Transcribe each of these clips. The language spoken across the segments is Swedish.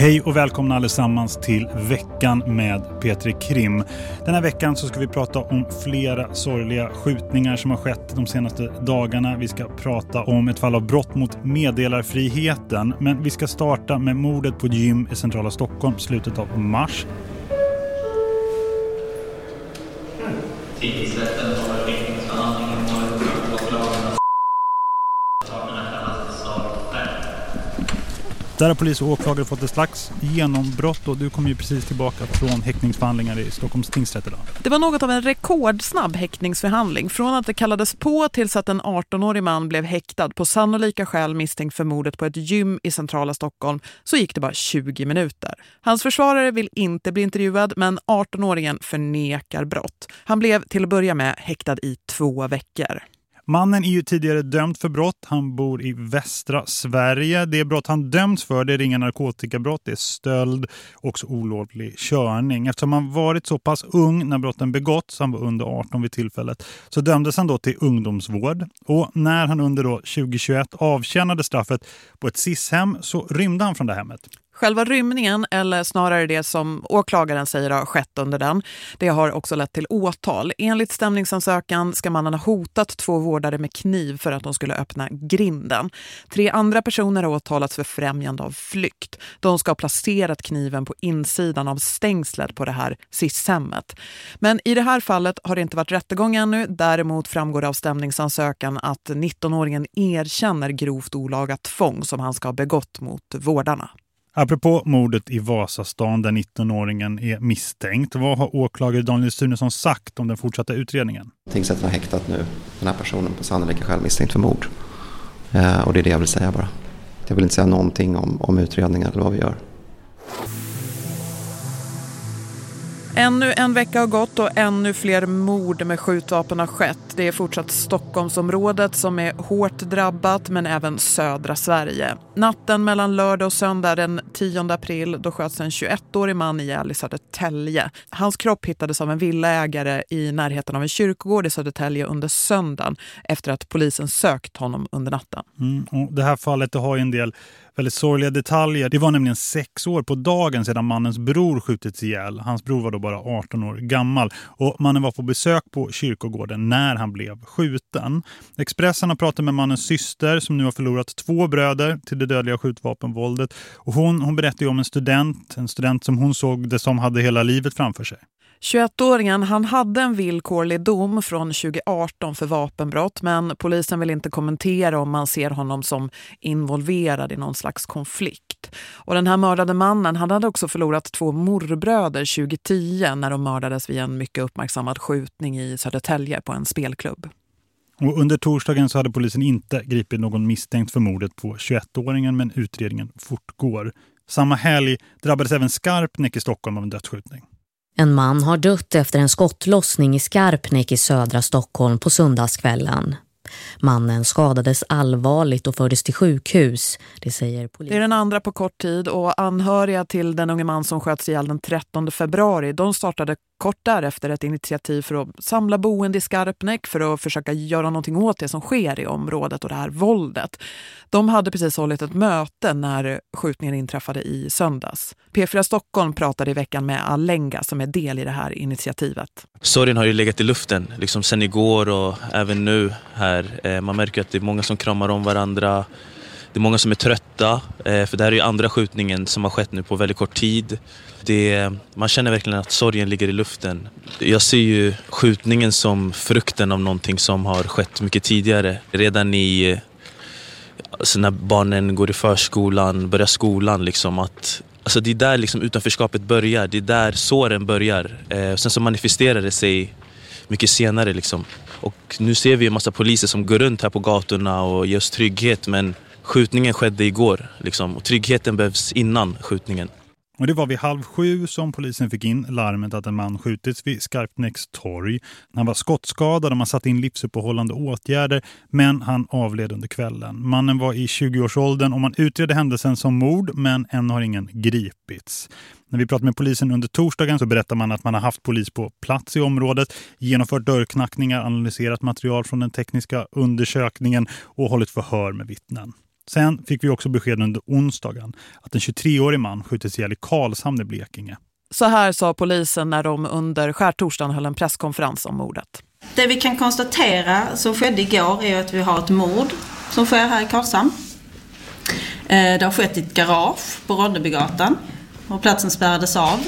Hej och välkomna allesammans till veckan med Petri Krim. Den här veckan så ska vi prata om flera sorgliga skjutningar som har skett de senaste dagarna. Vi ska prata om ett fall av brott mot meddelarfriheten. Men vi ska starta med mordet på ett gym i centrala Stockholm slutet av mars. Tingsrätten Där har polis och åklagare fått ett slags genombrott och du kom ju precis tillbaka från häktningsförhandlingar i Stockholms tingsrätt idag. Det var något av en rekordsnabb häktningsförhandling. Från att det kallades på tills att en 18-årig man blev häktad på sannolika skäl misstänkt för mordet på ett gym i centrala Stockholm så gick det bara 20 minuter. Hans försvarare vill inte bli intervjuad men 18-åringen förnekar brott. Han blev till att börja med häktad i två veckor. Mannen är ju tidigare dömd för brott. Han bor i västra Sverige. Det brott han dömts för det är ringa narkotikabrott, det är stöld och också olovlig körning. Eftersom han varit så pass ung när brotten begåtts, han var under 18 vid tillfället, så dömdes han då till ungdomsvård. Och när han under då 2021 avtjänade straffet på ett SIS-hem så rymde han från det hemmet. Själva rymningen, eller snarare det som åklagaren säger har skett under den, det har också lett till åtal. Enligt stämningsansökan ska mannen ha hotat två vårdare med kniv för att de skulle öppna grinden. Tre andra personer har åtalats för främjande av flykt. De ska ha placerat kniven på insidan av stängslet på det här SIS-hemmet. Men i det här fallet har det inte varit rättegång ännu. Däremot framgår det av stämningsansökan att 19-åringen erkänner grovt olaga tvång som han ska ha begått mot vårdarna. Apropå mordet i Vasastan där 19-åringen är misstänkt, vad har åklagare Daniel Sunesson sagt om den fortsatta utredningen? Tingsrätten har häktat nu den här personen på sannolika skäl misstänkt för mord. Eh, och det är det jag vill säga bara. Jag vill inte säga någonting om, om utredningen eller vad vi gör. Ännu en vecka har gått och ännu fler mord med skjutvapen har skett. Det är fortsatt Stockholmsområdet som är hårt drabbat men även södra Sverige. Natten mellan lördag och söndag den 10 april då sköts en 21-årig man ihjäl i Södertälje. Hans kropp hittades av en villaägare i närheten av en kyrkogård i Södertälje under söndagen efter att polisen sökt honom under natten. Mm, och det här fallet det har ju en del väldigt sorgliga detaljer. Det var nämligen sex år på dagen sedan mannens bror skjutits ihjäl. Hans bror var då bara 18 år gammal och mannen var på besök på kyrkogården när han blev skjuten. Expressen har pratat med mannens syster som nu har förlorat två bröder till det dödliga skjutvapenvåldet. Och hon, hon berättade om en student, en student som hon såg det som hade hela livet framför sig. 21-åringen han hade en villkorlig dom från 2018 för vapenbrott men polisen vill inte kommentera om man ser honom som involverad i någon slags konflikt. Och den här mördade mannen han hade också förlorat två morbröder 2010 när de mördades vid en mycket uppmärksammad skjutning i Södertälje på en spelklubb. Och under torsdagen så hade polisen inte gripit någon misstänkt för mordet på 21-åringen men utredningen fortgår. Samma helg drabbades även Skarpnäck i Stockholm av en dödsskjutning. En man har dött efter en skottlossning i Skarpnäck i södra Stockholm på söndagskvällen. Mannen skadades allvarligt och fördes till sjukhus, det säger polisen. Det är den andra på kort tid och anhöriga till den unge man som sköts ihjäl den 13 februari. De startade kort därefter ett initiativ för att samla boende i Skarpnäck för att försöka göra någonting åt det som sker i området och det här våldet. De hade precis hållit ett möte när skjutningen inträffade i söndags. P4 Stockholm pratade i veckan med Alenga som är del i det här initiativet. Sorgen har ju legat i luften liksom sen igår och även nu här. Eh, man märker att det är många som kramar om varandra. Det är många som är trötta, eh, för det här är ju andra skjutningen som har skett nu på väldigt kort tid. Det, man känner verkligen att sorgen ligger i luften. Jag ser ju skjutningen som frukten av någonting som har skett mycket tidigare. Redan i, alltså när barnen går i förskolan, börjar skolan, liksom att Alltså det är där liksom utanförskapet börjar, det är där såren börjar. Eh, sen så manifesterar det sig mycket senare. Liksom. Och nu ser vi en massa poliser som går runt här på gatorna och ger oss trygghet men skjutningen skedde igår liksom. och tryggheten behövs innan skjutningen. Och det var vid halv sju som polisen fick in larmet att en man skjutits vid Skarpnäcks torg. Han var skottskadad och man satte in livsuppehållande åtgärder men han avled under kvällen. Mannen var i 20-årsåldern och man utredde händelsen som mord men än har ingen gripits. När vi pratade med polisen under torsdagen så berättar man att man har haft polis på plats i området, genomfört dörrknackningar, analyserat material från den tekniska undersökningen och hållit förhör med vittnen. Sen fick vi också besked under onsdagen att en 23-årig man skjutits ihjäl i Karlshamn i Blekinge. Så här sa polisen när de under skärtorsdagen höll en presskonferens om mordet. Det vi kan konstatera som skedde igår är att vi har ett mord som sker här i Karlshamn. Eh, det har skett i ett garage på Ronnebygatan och platsen spärrades av.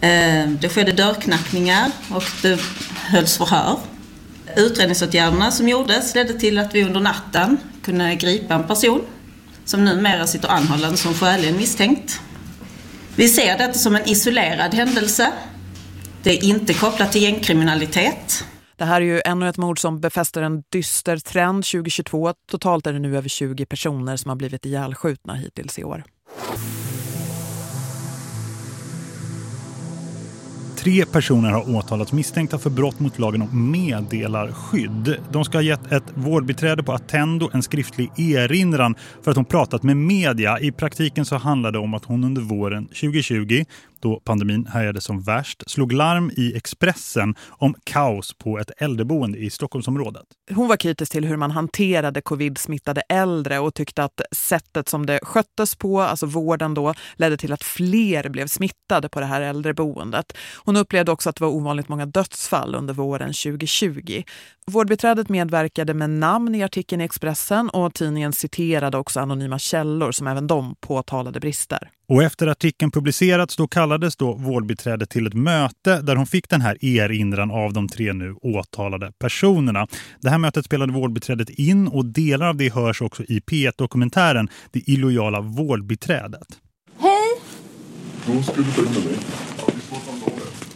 Eh, det skedde dörrknackningar och det hölls förhör. Utredningsåtgärderna som gjordes ledde till att vi under natten kunna gripa en person som numera sitter anhållen som skäligen misstänkt. Vi ser detta som en isolerad händelse. Det är inte kopplat till gängkriminalitet. Det här är ju ännu ett mord som befäster en dyster trend 2022. Totalt är det nu över 20 personer som har blivit ihjälskjutna hittills i år. Tre personer har åtalats misstänkta för brott mot lagen om meddelarskydd. De ska ha gett ett vårdbiträde på Attendo en skriftlig erinran för att hon pratat med media. I praktiken så handlade det om att hon under våren 2020 då pandemin härjade som värst, slog larm i Expressen om kaos på ett äldreboende i Stockholmsområdet. Hon var kritisk till hur man hanterade covid-smittade äldre och tyckte att sättet som det sköttes på, alltså vården då, ledde till att fler blev smittade på det här äldreboendet. Hon upplevde också att det var ovanligt många dödsfall under våren 2020. Vårdbiträdet medverkade med namn i artikeln i Expressen och tidningen citerade också anonyma källor som även de påtalade brister. Och efter artikeln publicerats då kallades då vårdbiträdet till ett möte där hon fick den här erinran av de tre nu åtalade personerna. Det här mötet spelade vårdbiträdet in och delar av det hörs också i P1-dokumentären Det illojala vårdbiträdet. Hej! Då ska du följa med mig.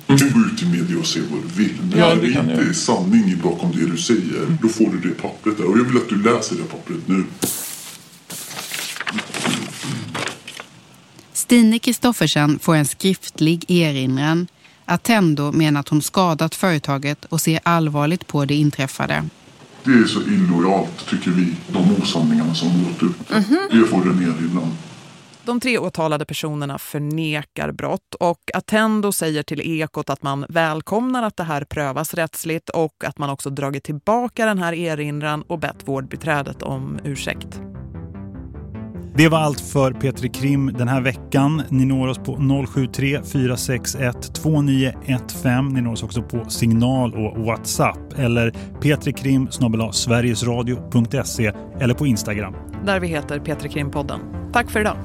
Du kan gå ut i media och säga vad du vill. Men Ja, när det inte är sanning bakom det du säger, då får du det pappret där. Och jag vill att du läser det pappret nu. Stine Kristoffersen får en skriftlig erinran. Attendo menar att hon skadat företaget och ser allvarligt på det inträffade. Det är så illojalt, tycker vi, de osanningarna som gått ut. Det får den erinran. De tre åtalade personerna förnekar brott och Attendo säger till Ekot att man välkomnar att det här prövas rättsligt och att man också dragit tillbaka den här erinran och bett vårdbiträdet om ursäkt. Det var allt för Petri Krim den här veckan. Ni når oss på 073 461 2915. Ni når oss också på signal och WhatsApp eller petrikrim sverigesradio.se eller på Instagram. Där vi heter Petri Krimpodden. Tack för idag!